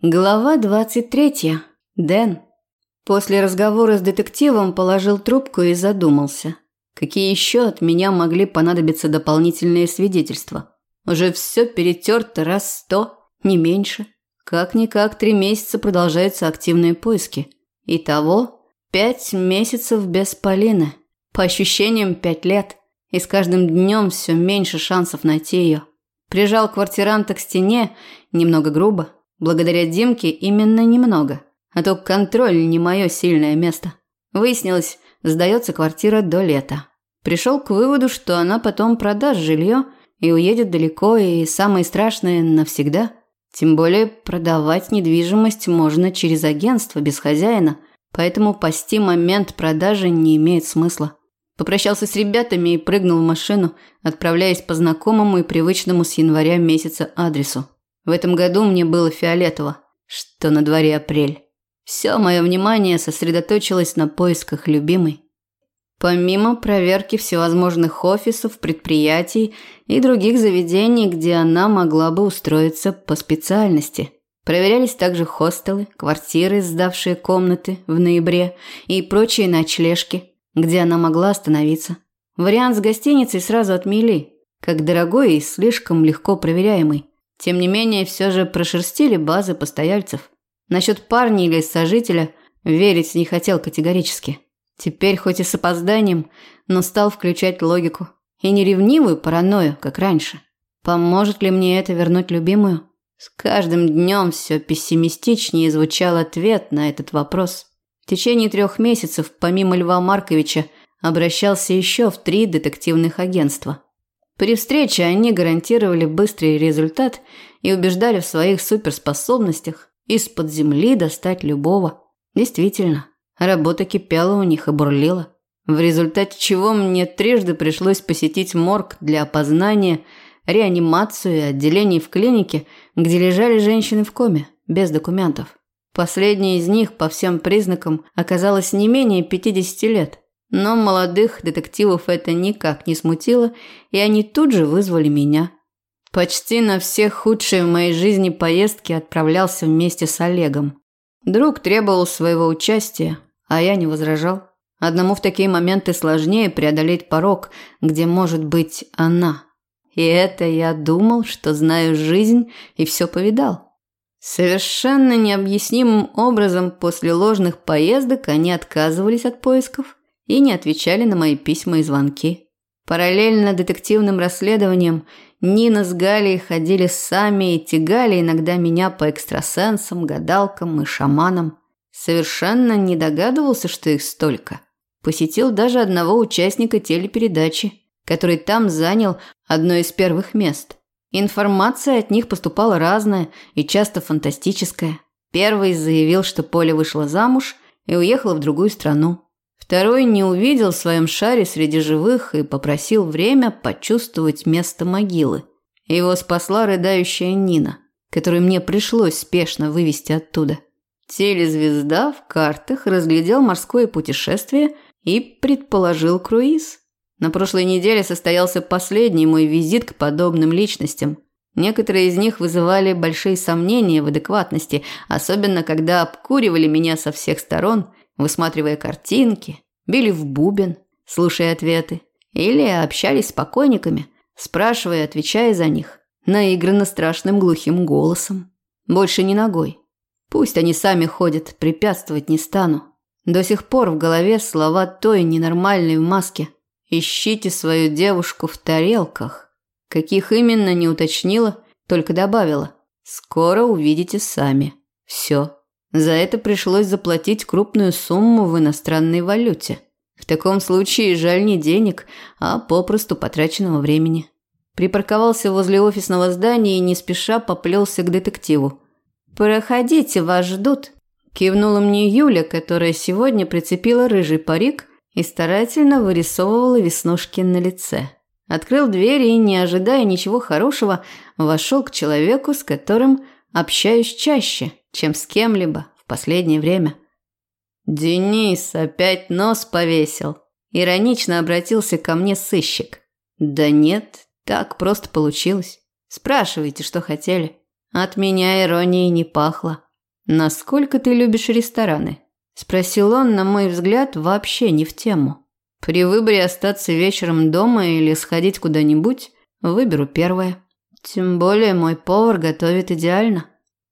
Глава 23. Дэн. После разговора с детективом положил трубку и задумался. Какие еще от меня могли понадобиться дополнительные свидетельства? Уже все перетерто раз сто, не меньше. Как-никак три месяца продолжаются активные поиски. Итого пять месяцев без Полины. По ощущениям пять лет. И с каждым днем все меньше шансов найти ее. Прижал квартиранта к стене, немного грубо, Благодаря Димке именно немного, а то контроль не мое сильное место. Выяснилось, сдается квартира до лета. Пришел к выводу, что она потом продаст жилье и уедет далеко, и самое страшное – навсегда. Тем более продавать недвижимость можно через агентство, без хозяина, поэтому пасти момент продажи не имеет смысла. Попрощался с ребятами и прыгнул в машину, отправляясь по знакомому и привычному с января месяца адресу. В этом году мне было фиолетово, что на дворе апрель. Все мое внимание сосредоточилось на поисках любимой. Помимо проверки всевозможных офисов, предприятий и других заведений, где она могла бы устроиться по специальности. Проверялись также хостелы, квартиры, сдавшие комнаты в ноябре и прочие ночлежки, где она могла остановиться. Вариант с гостиницей сразу отмели, как дорогой и слишком легко проверяемый. Тем не менее, все же прошерстили базы постояльцев. Насчет парня или сожителя верить не хотел категорически. Теперь хоть и с опозданием, но стал включать логику. И не ревнивую паранойю, как раньше. Поможет ли мне это вернуть любимую? С каждым днем все пессимистичнее звучал ответ на этот вопрос. В течение трех месяцев, помимо Льва Марковича, обращался еще в три детективных агентства – при встрече они гарантировали быстрый результат и убеждали в своих суперспособностях из-под земли достать любого. Действительно, работа кипела у них и бурлила. В результате чего мне трижды пришлось посетить морг для опознания, реанимацию и отделение в клинике, где лежали женщины в коме, без документов. Последняя из них по всем признакам оказалась не менее 50 лет – но молодых детективов это никак не смутило, и они тут же вызвали меня. Почти на все худшие в моей жизни поездки отправлялся вместе с Олегом. Друг требовал своего участия, а я не возражал. Одному в такие моменты сложнее преодолеть порог, где может быть она. И это я думал, что знаю жизнь и все повидал. Совершенно необъяснимым образом после ложных поездок они отказывались от поисков и не отвечали на мои письма и звонки. Параллельно детективным расследованиям Нина с Галей ходили сами и тягали иногда меня по экстрасенсам, гадалкам и шаманам. Совершенно не догадывался, что их столько. Посетил даже одного участника телепередачи, который там занял одно из первых мест. Информация от них поступала разная и часто фантастическая. Первый заявил, что Поля вышла замуж и уехала в другую страну. Второй не увидел в своем шаре среди живых и попросил время почувствовать место могилы. Его спасла рыдающая Нина, которую мне пришлось спешно вывести оттуда. Телезвезда в картах разглядел морское путешествие и предположил круиз. На прошлой неделе состоялся последний мой визит к подобным личностям. Некоторые из них вызывали большие сомнения в адекватности, особенно когда обкуривали меня со всех сторон – высматривая картинки, били в бубен, слушая ответы, или общались с покойниками, спрашивая и отвечая за них, наигранно страшным глухим голосом. Больше не ногой. Пусть они сами ходят, препятствовать не стану. До сих пор в голове слова той ненормальной в маске. «Ищите свою девушку в тарелках». Каких именно не уточнила, только добавила. «Скоро увидите сами. Все». За это пришлось заплатить крупную сумму в иностранной валюте. В таком случае жаль не денег, а попросту потраченного времени. Припарковался возле офисного здания и не спеша поплелся к детективу. «Проходите, вас ждут», – кивнула мне Юля, которая сегодня прицепила рыжий парик и старательно вырисовывала веснушки на лице. Открыл дверь и, не ожидая ничего хорошего, вошел к человеку, с которым общаюсь чаще – чем с кем-либо в последнее время. «Денис опять нос повесил», – иронично обратился ко мне сыщик. «Да нет, так просто получилось. Спрашивайте, что хотели». От меня иронии не пахло. «Насколько ты любишь рестораны?» – спросил он, на мой взгляд, вообще не в тему. При выборе остаться вечером дома или сходить куда-нибудь, выберу первое. Тем более мой повар готовит идеально.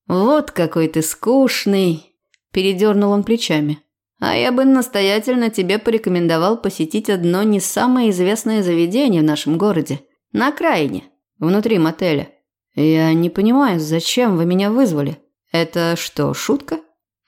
Вот какой ты скучный, передернул он плечами. А я бы настоятельно тебе порекомендовал посетить одно не самое известное заведение в нашем городе, на окраине, внутри мотеля. Я не понимаю, зачем вы меня вызвали? Это что, шутка?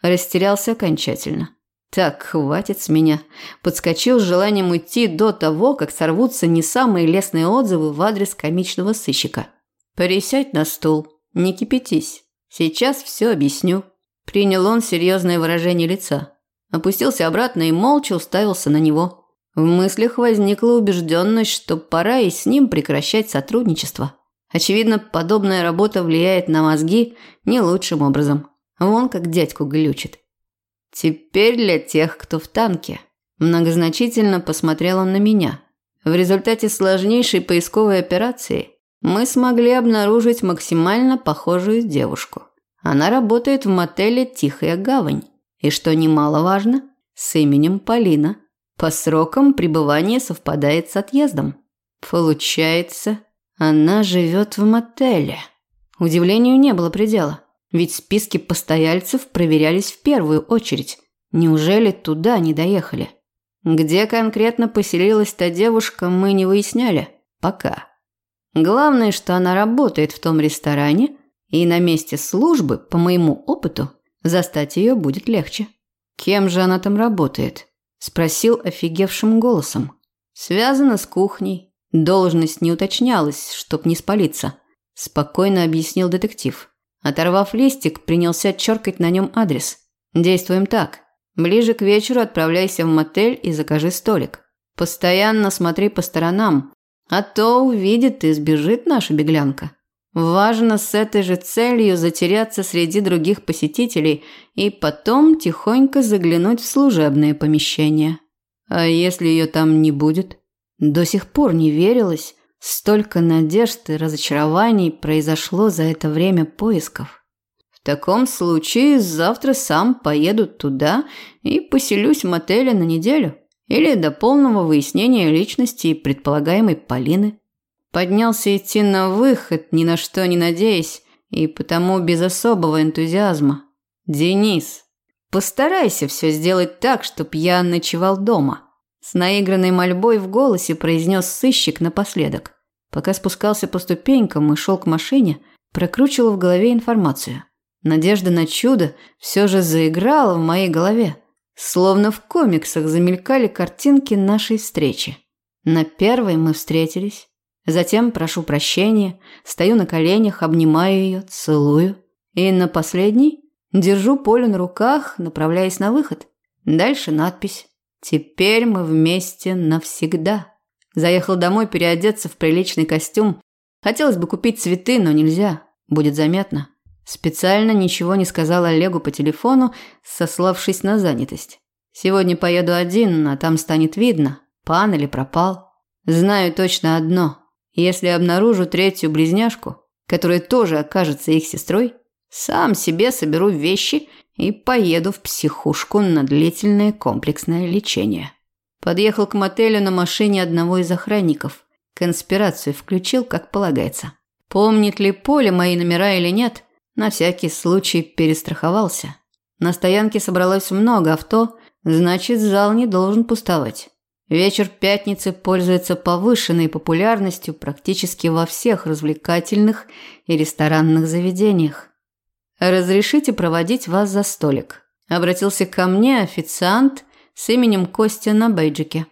Растерялся окончательно. Так, хватит с меня. Подскочил с желанием уйти до того, как сорвутся не самые лестные отзывы в адрес комичного сыщика. Пересядь на стул, не кипятись. Сейчас все объясню. Принял он серьезное выражение лица. Опустился обратно и молча уставился на него. В мыслях возникла убежденность, что пора и с ним прекращать сотрудничество. Очевидно, подобная работа влияет на мозги не лучшим образом. Вон как дядьку глючит. Теперь для тех, кто в танке. Многозначительно посмотрел он на меня. В результате сложнейшей поисковой операции мы смогли обнаружить максимально похожую девушку. Она работает в мотеле «Тихая гавань». И что немаловажно, с именем Полина. По срокам пребывания совпадает с отъездом. Получается, она живет в мотеле. Удивлению не было предела. Ведь списки постояльцев проверялись в первую очередь. Неужели туда не доехали? Где конкретно поселилась та девушка, мы не выясняли. Пока. Главное, что она работает в том ресторане, и на месте службы, по моему опыту, застать ее будет легче. «Кем же она там работает?» – спросил офигевшим голосом. «Связано с кухней. Должность не уточнялась, чтоб не спалиться», – спокойно объяснил детектив. Оторвав листик, принялся черкать на нем адрес. Действуем так. Ближе к вечеру отправляйся в мотель и закажи столик. Постоянно смотри по сторонам, а то увидит и сбежит наша беглянка. Важно с этой же целью затеряться среди других посетителей и потом тихонько заглянуть в служебные помещения. А если ее там не будет? До сих пор не верилось, Столько надежд и разочарований произошло за это время поисков. В таком случае завтра сам поеду туда и поселюсь в мотеле на неделю. Или до полного выяснения личности предполагаемой Полины. Поднялся идти на выход, ни на что не надеясь, и потому без особого энтузиазма. «Денис, постарайся все сделать так, чтоб я ночевал дома». С наигранной мольбой в голосе произнес сыщик напоследок. Пока спускался по ступенькам и шел к машине, прокручивал в голове информацию. Надежда на чудо все же заиграла в моей голове. Словно в комиксах замелькали картинки нашей встречи. На первой мы встретились. Затем прошу прощения, стою на коленях, обнимаю ее, целую. И на последней держу Полю на руках, направляясь на выход. Дальше надпись Теперь мы вместе навсегда. Заехал домой переодеться в приличный костюм. Хотелось бы купить цветы, но нельзя. Будет заметно. Специально ничего не сказал Олегу по телефону, сославшись на занятость. Сегодня поеду один, а там станет видно, пан или пропал. Знаю точно одно. Если обнаружу третью близняшку, которая тоже окажется их сестрой, сам себе соберу вещи и поеду в психушку на длительное комплексное лечение. Подъехал к мотелю на машине одного из охранников. Конспирацию включил, как полагается. Помнит ли Поле мои номера или нет, на всякий случай перестраховался. На стоянке собралось много авто, значит, зал не должен пустовать. Вечер пятницы пользуется повышенной популярностью практически во всех развлекательных и ресторанных заведениях. «Разрешите проводить вас за столик?» Обратился ко мне официант с именем Костя на бейджике.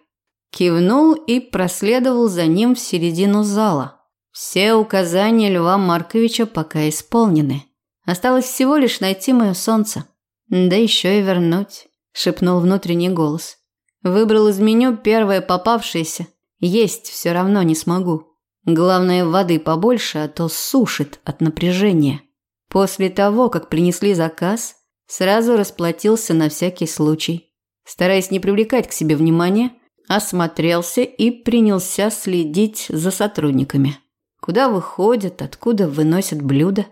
Кивнул и проследовал за ним в середину зала. Все указания Льва Марковича пока исполнены. Осталось всего лишь найти мое солнце. Да еще и вернуть, шепнул внутренний голос. Выбрал из меню первое попавшееся. Есть все равно не смогу. Главное, воды побольше, а то сушит от напряжения. После того, как принесли заказ, сразу расплатился на всякий случай. Стараясь не привлекать к себе внимания, осмотрелся и принялся следить за сотрудниками. Куда выходят, откуда выносят блюда.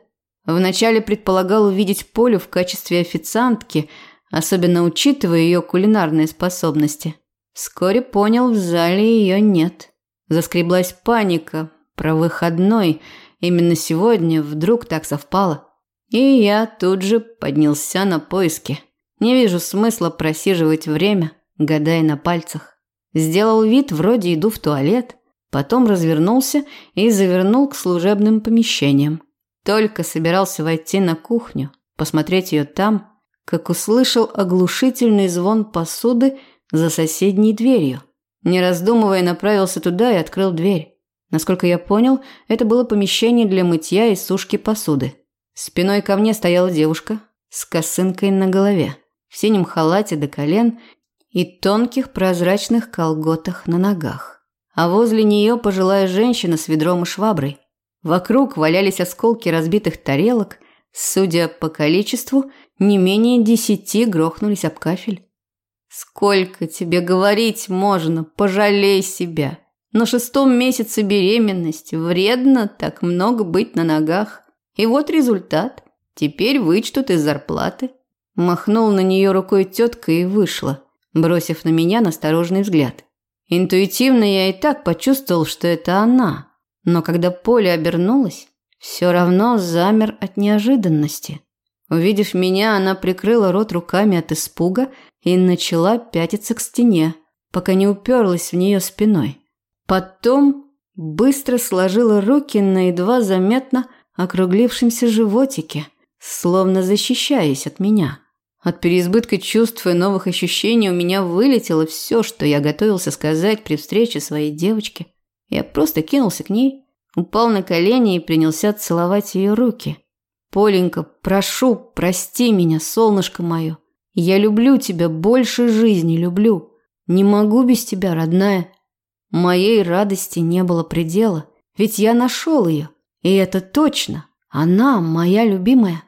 Вначале предполагал увидеть Полю в качестве официантки, особенно учитывая ее кулинарные способности. Вскоре понял, в зале ее нет. Заскреблась паника про выходной. Именно сегодня вдруг так совпало. И я тут же поднялся на поиски. Не вижу смысла просиживать время, гадая на пальцах. Сделал вид, вроде иду в туалет, потом развернулся и завернул к служебным помещениям. Только собирался войти на кухню, посмотреть ее там, как услышал оглушительный звон посуды за соседней дверью. Не раздумывая, направился туда и открыл дверь. Насколько я понял, это было помещение для мытья и сушки посуды. Спиной ко мне стояла девушка с косынкой на голове, в синем халате до колен и тонких прозрачных колготах на ногах. А возле нее пожилая женщина с ведром и шваброй. Вокруг валялись осколки разбитых тарелок, судя по количеству, не менее десяти грохнулись об кафель. «Сколько тебе говорить можно, пожалей себя!» На шестом месяце беременности вредно так много быть на ногах. И вот результат. Теперь вычтут из зарплаты. Махнул на нее рукой тетка и вышла, бросив на меня насторожный взгляд. Интуитивно я и так почувствовал, что это она. Но когда Поля обернулась, все равно замер от неожиданности. Увидев меня, она прикрыла рот руками от испуга и начала пятиться к стене, пока не уперлась в нее спиной. Потом быстро сложила руки на едва заметно округлившемся животике, словно защищаясь от меня. От переизбытка чувств и новых ощущений у меня вылетело все, что я готовился сказать при встрече своей девочки. Я просто кинулся к ней, упал на колени и принялся целовать ее руки. «Поленька, прошу, прости меня, солнышко мое. Я люблю тебя больше жизни, люблю. Не могу без тебя, родная». Моей радости не было предела, ведь я нашел ее, и это точно, она моя любимая.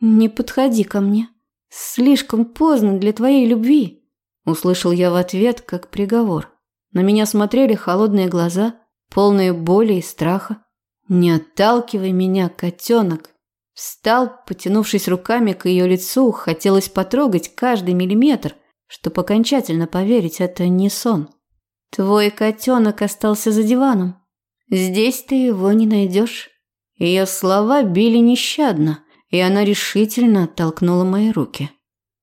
Не подходи ко мне, слишком поздно для твоей любви, услышал я в ответ как приговор. На меня смотрели холодные глаза, полные боли и страха. Не отталкивай меня, котенок. Встал, потянувшись руками к ее лицу, хотелось потрогать каждый миллиметр, чтобы окончательно поверить, это не сон. Твой котенок остался за диваном. Здесь ты его не найдешь. Ее слова били нещадно, и она решительно оттолкнула мои руки.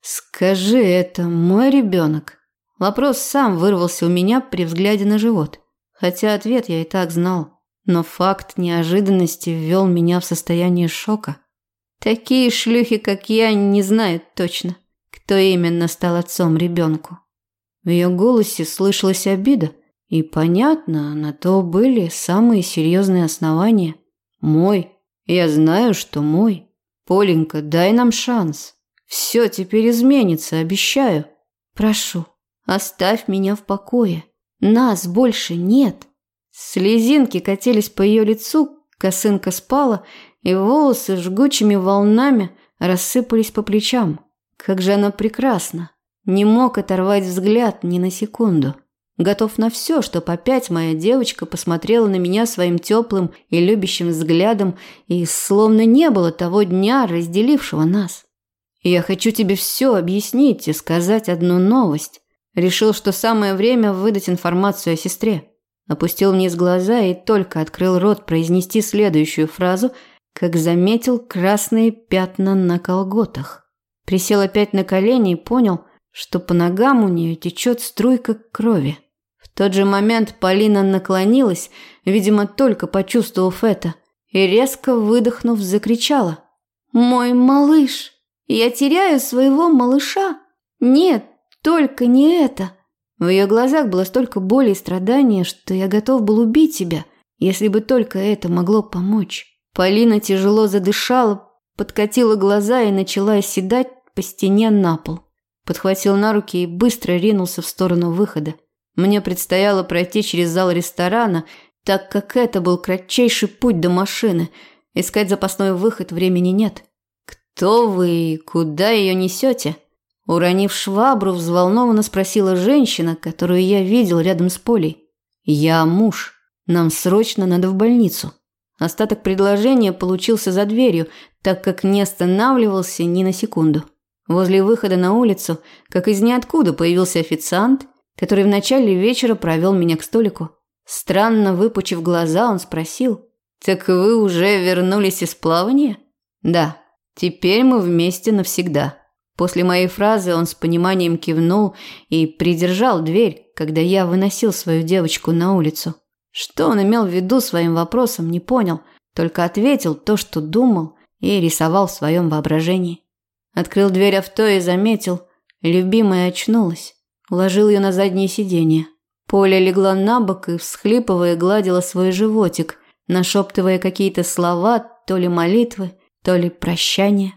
Скажи, это мой ребенок? Вопрос сам вырвался у меня при взгляде на живот, хотя ответ я и так знал. Но факт неожиданности ввел меня в состояние шока. Такие шлюхи, как я, не знают точно, кто именно стал отцом ребенку. В ее голосе слышалась обида, и понятно, на то были самые серьезные основания. Мой. Я знаю, что мой. Поленька, дай нам шанс. Все теперь изменится, обещаю. Прошу, оставь меня в покое. Нас больше нет. Слезинки катились по ее лицу, косынка спала, и волосы жгучими волнами рассыпались по плечам. Как же она прекрасна. Не мог оторвать взгляд ни на секунду. Готов на все, чтобы опять моя девочка посмотрела на меня своим теплым и любящим взглядом, и словно не было того дня, разделившего нас. Я хочу тебе все объяснить и сказать одну новость. Решил, что самое время выдать информацию о сестре. Опустил вниз глаза и только открыл рот произнести следующую фразу, как заметил красные пятна на колготах. Присел опять на колени и понял – что по ногам у нее течет струйка крови. В тот же момент Полина наклонилась, видимо, только почувствовав это, и резко выдохнув, закричала. «Мой малыш! Я теряю своего малыша! Нет, только не это!» В ее глазах было столько боли и страдания, что я готов был убить себя, если бы только это могло помочь. Полина тяжело задышала, подкатила глаза и начала оседать по стене на пол подхватил на руки и быстро ринулся в сторону выхода. Мне предстояло пройти через зал ресторана, так как это был кратчайший путь до машины. Искать запасной выход времени нет. «Кто вы и куда ее несете?» Уронив швабру, взволнованно спросила женщина, которую я видел рядом с Полей. «Я муж. Нам срочно надо в больницу». Остаток предложения получился за дверью, так как не останавливался ни на секунду. Возле выхода на улицу, как из ниоткуда, появился официант, который в начале вечера провел меня к столику. Странно выпучив глаза, он спросил, «Так вы уже вернулись из плавания?» «Да, теперь мы вместе навсегда». После моей фразы он с пониманием кивнул и придержал дверь, когда я выносил свою девочку на улицу. Что он имел в виду своим вопросом, не понял, только ответил то, что думал и рисовал в своем воображении. Открыл дверь авто и заметил, любимая очнулась. Уложил ее на заднее сиденье. Поля легла на бок и, всхлипывая, гладила свой животик, нашептывая какие-то слова, то ли молитвы, то ли прощания.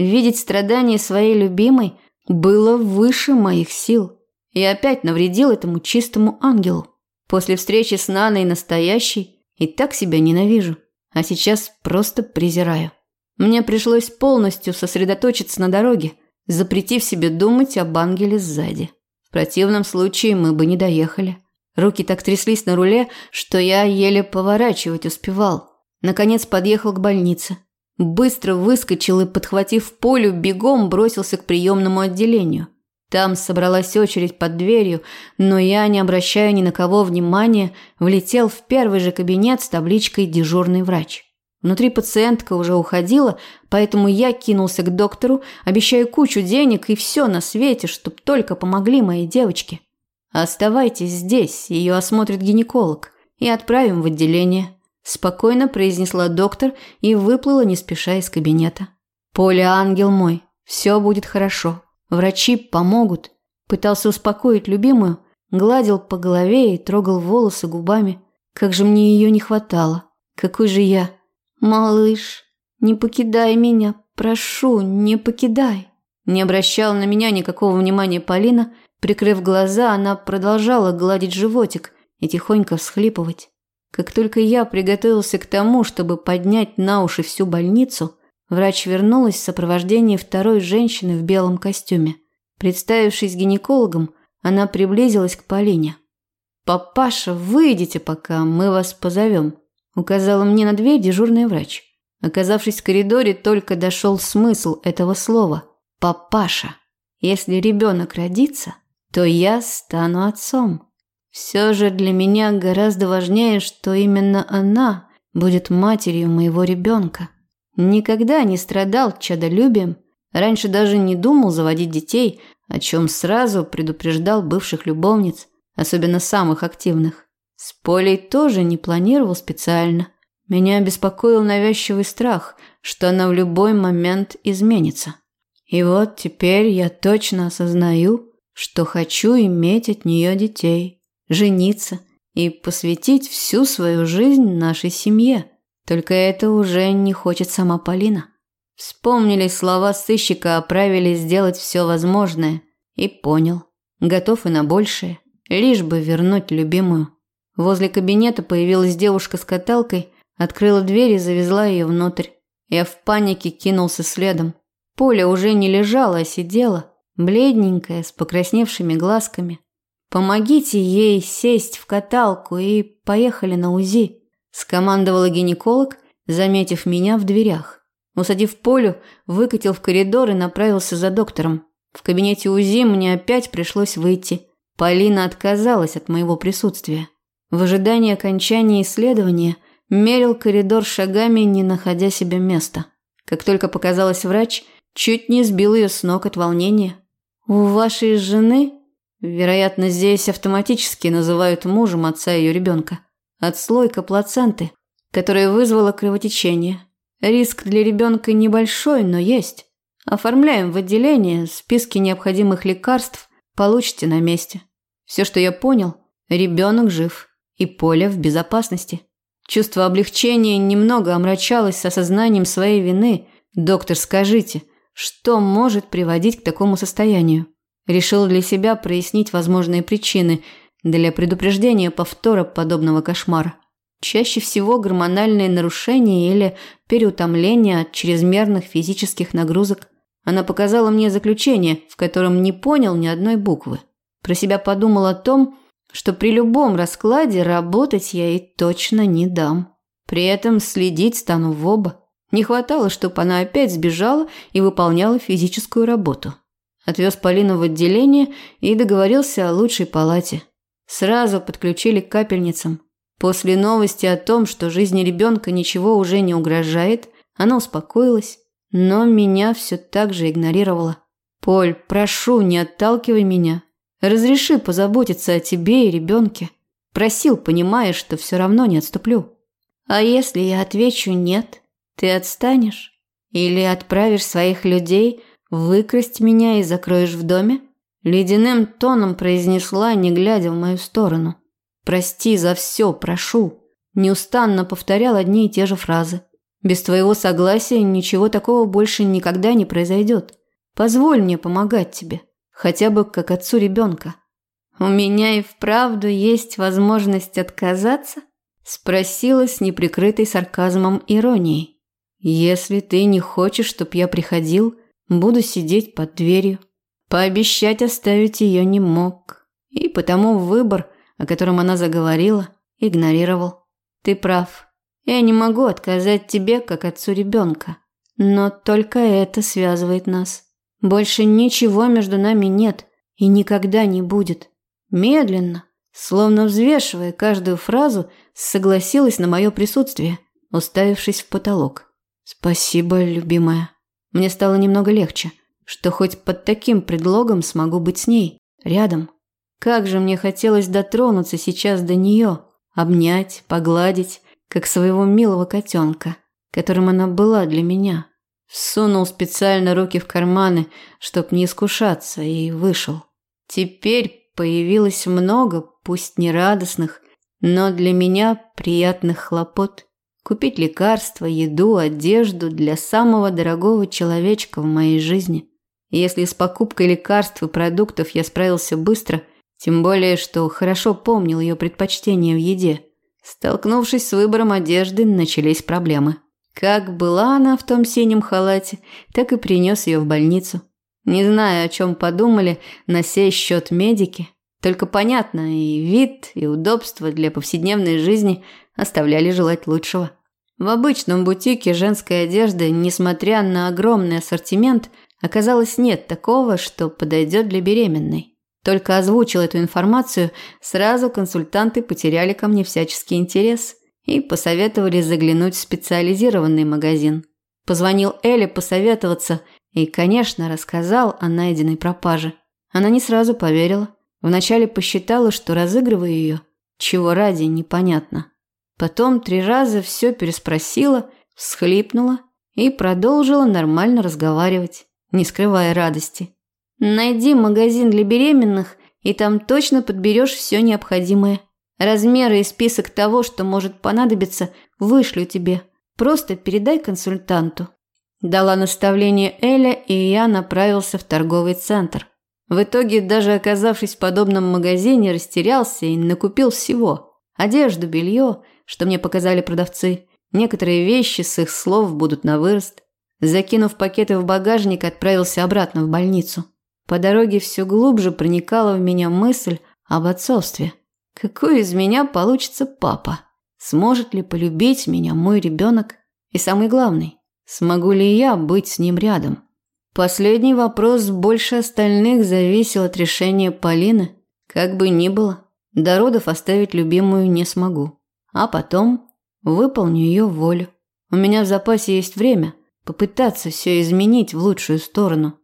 Видеть страдания своей любимой было выше моих сил. И опять навредил этому чистому ангелу. После встречи с Наной настоящей и так себя ненавижу, а сейчас просто презираю. Мне пришлось полностью сосредоточиться на дороге, запретив себе думать об ангеле сзади. В противном случае мы бы не доехали. Руки так тряслись на руле, что я еле поворачивать успевал. Наконец подъехал к больнице. Быстро выскочил и, подхватив полю, бегом бросился к приемному отделению. Там собралась очередь под дверью, но я, не обращая ни на кого внимания, влетел в первый же кабинет с табличкой «Дежурный врач». Внутри пациентка уже уходила, поэтому я кинулся к доктору, обещая кучу денег и все на свете, чтоб только помогли моей девочке. «Оставайтесь здесь, ее осмотрит гинеколог, и отправим в отделение», – спокойно произнесла доктор и выплыла не спеша из кабинета. «Поля, ангел мой, все будет хорошо, врачи помогут», – пытался успокоить любимую, гладил по голове и трогал волосы губами. Как же мне ее не хватало, какой же я «Малыш, не покидай меня, прошу, не покидай». Не обращала на меня никакого внимания Полина. Прикрыв глаза, она продолжала гладить животик и тихонько всхлипывать. Как только я приготовился к тому, чтобы поднять на уши всю больницу, врач вернулась в сопровождении второй женщины в белом костюме. Представившись гинекологом, она приблизилась к Полине. «Папаша, выйдите пока, мы вас позовем», указала мне на дверь дежурный врач. Оказавшись в коридоре, только дошел смысл этого слова «папаша». Если ребенок родится, то я стану отцом. Все же для меня гораздо важнее, что именно она будет матерью моего ребенка. Никогда не страдал чадолюбием, раньше даже не думал заводить детей, о чем сразу предупреждал бывших любовниц, особенно самых активных. С Полей тоже не планировал специально. Меня беспокоил навязчивый страх, что она в любой момент изменится. И вот теперь я точно осознаю, что хочу иметь от нее детей, жениться и посвятить всю свою жизнь нашей семье. Только это уже не хочет сама Полина. Вспомнили слова сыщика о правиле сделать все возможное. И понял. Готов и на большее, лишь бы вернуть любимую. Возле кабинета появилась девушка с каталкой, открыла дверь и завезла ее внутрь. Я в панике кинулся следом. Поля уже не лежала, а сидела, бледненькая, с покрасневшими глазками. «Помогите ей сесть в каталку и поехали на УЗИ», – скомандовала гинеколог, заметив меня в дверях. Усадив Полю, выкатил в коридор и направился за доктором. В кабинете УЗИ мне опять пришлось выйти. Полина отказалась от моего присутствия. В ожидании окончания исследования мерил коридор шагами, не находя себе места. Как только показалась врач, чуть не сбил ее с ног от волнения. «У вашей жены, вероятно, здесь автоматически называют мужем отца ее ребенка, отслойка плаценты, которая вызвала кровотечение. Риск для ребенка небольшой, но есть. Оформляем в отделение, списки необходимых лекарств получите на месте. Все, что я понял, ребенок жив» и Поля в безопасности. Чувство облегчения немного омрачалось с осознанием своей вины. «Доктор, скажите, что может приводить к такому состоянию?» Решил для себя прояснить возможные причины для предупреждения повтора подобного кошмара. Чаще всего гормональные нарушения или переутомление от чрезмерных физических нагрузок. Она показала мне заключение, в котором не понял ни одной буквы. Про себя подумал о том, что при любом раскладе работать я ей точно не дам. При этом следить стану в оба. Не хватало, чтобы она опять сбежала и выполняла физическую работу. Отвез Полину в отделение и договорился о лучшей палате. Сразу подключили к капельницам. После новости о том, что жизни ребенка ничего уже не угрожает, она успокоилась, но меня все так же игнорировала. «Поль, прошу, не отталкивай меня. Разреши позаботиться о тебе и ребенке». Просил, понимая, что все равно не отступлю. «А если я отвечу «нет», ты отстанешь? Или отправишь своих людей выкрасть меня и закроешь в доме?» Ледяным тоном произнесла, не глядя в мою сторону. «Прости за все, прошу». Неустанно повторял одни и те же фразы. «Без твоего согласия ничего такого больше никогда не произойдет. Позволь мне помогать тебе, хотя бы как отцу ребенка». «У меня и вправду есть возможность отказаться?» Спросила с неприкрытой сарказмом иронией. «Если ты не хочешь, чтоб я приходил, буду сидеть под дверью». Пообещать оставить ее не мог. И потому выбор, о котором она заговорила, игнорировал. «Ты прав. Я не могу отказать тебе, как отцу ребенка. Но только это связывает нас. Больше ничего между нами нет и никогда не будет. Медленно, словно взвешивая каждую фразу, согласилась на мое присутствие, уставившись в потолок. «Спасибо, любимая. Мне стало немного легче что хоть под таким предлогом смогу быть с ней, рядом. Как же мне хотелось дотронуться сейчас до нее, обнять, погладить, как своего милого котенка, которым она была для меня. Всунул специально руки в карманы, чтоб не искушаться, и вышел. Теперь появилось много, пусть не радостных, но для меня приятных хлопот. Купить лекарства, еду, одежду для самого дорогого человечка в моей жизни. Если с покупкой лекарств и продуктов я справился быстро, тем более, что хорошо помнил ее предпочтения в еде, столкнувшись с выбором одежды, начались проблемы. Как была она в том синем халате, так и принес ее в больницу. Не знаю, о чем подумали на сей счет медики, только понятно, и вид, и удобство для повседневной жизни оставляли желать лучшего. В обычном бутике женской одежды, несмотря на огромный ассортимент, Оказалось, нет такого, что подойдет для беременной. Только озвучил эту информацию, сразу консультанты потеряли ко мне всяческий интерес и посоветовали заглянуть в специализированный магазин. Позвонил Эле посоветоваться и, конечно, рассказал о найденной пропаже. Она не сразу поверила. Вначале посчитала, что разыгрываю ее, чего ради непонятно. Потом три раза все переспросила, всхлипнула и продолжила нормально разговаривать не скрывая радости. «Найди магазин для беременных, и там точно подберешь все необходимое. Размеры и список того, что может понадобиться, вышлю тебе. Просто передай консультанту». Дала наставление Эля, и я направился в торговый центр. В итоге, даже оказавшись в подобном магазине, растерялся и накупил всего. Одежду, белье, что мне показали продавцы. Некоторые вещи с их слов будут на вырост. Закинув пакеты в багажник, отправился обратно в больницу. По дороге все глубже проникала в меня мысль об отцовстве. Какой из меня получится папа? Сможет ли полюбить меня мой ребенок? И самый главный, смогу ли я быть с ним рядом? Последний вопрос больше остальных зависел от решения Полины. Как бы ни было, до родов оставить любимую не смогу. А потом выполню ее волю. У меня в запасе есть время – попытаться все изменить в лучшую сторону.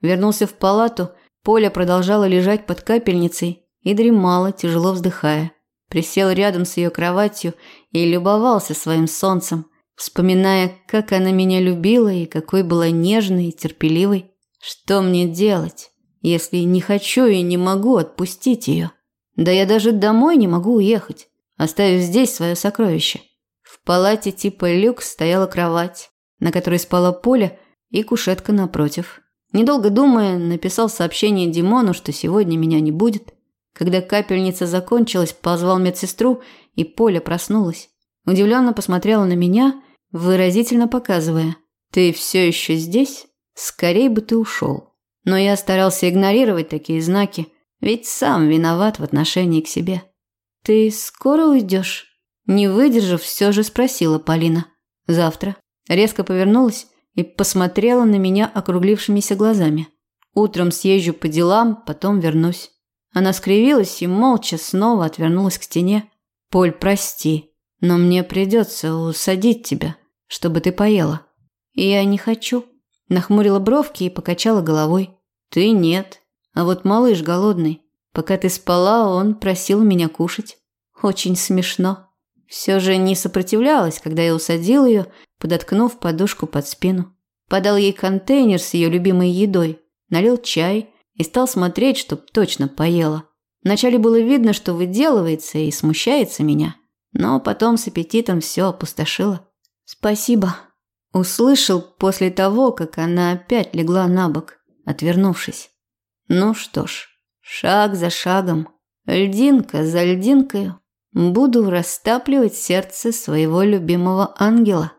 Вернулся в палату, Поля продолжала лежать под капельницей и дремала, тяжело вздыхая. Присел рядом с ее кроватью и любовался своим солнцем, вспоминая, как она меня любила и какой была нежной и терпеливой. Что мне делать, если не хочу и не могу отпустить ее? Да я даже домой не могу уехать, оставив здесь свое сокровище. В палате типа люкс стояла кровать на которой спала Поля, и кушетка напротив. Недолго думая, написал сообщение Димону, что сегодня меня не будет. Когда капельница закончилась, позвал медсестру, и Поля проснулась. Удивленно посмотрела на меня, выразительно показывая. «Ты все еще здесь? Скорей бы ты ушел». Но я старался игнорировать такие знаки, ведь сам виноват в отношении к себе. «Ты скоро уйдешь?» Не выдержав, все же спросила Полина. «Завтра». Резко повернулась и посмотрела на меня округлившимися глазами. «Утром съезжу по делам, потом вернусь». Она скривилась и молча снова отвернулась к стене. «Поль, прости, но мне придется усадить тебя, чтобы ты поела». «Я не хочу», – нахмурила бровки и покачала головой. «Ты нет, а вот малыш голодный. Пока ты спала, он просил меня кушать. Очень смешно». Все же не сопротивлялась, когда я усадил ее, подоткнув подушку под спину. Подал ей контейнер с ее любимой едой, налил чай и стал смотреть, чтоб точно поела. Вначале было видно, что выделывается и смущается меня, но потом с аппетитом все опустошило. «Спасибо», – услышал после того, как она опять легла на бок, отвернувшись. Ну что ж, шаг за шагом, льдинка за льдинкой Буду растапливать сердце своего любимого ангела.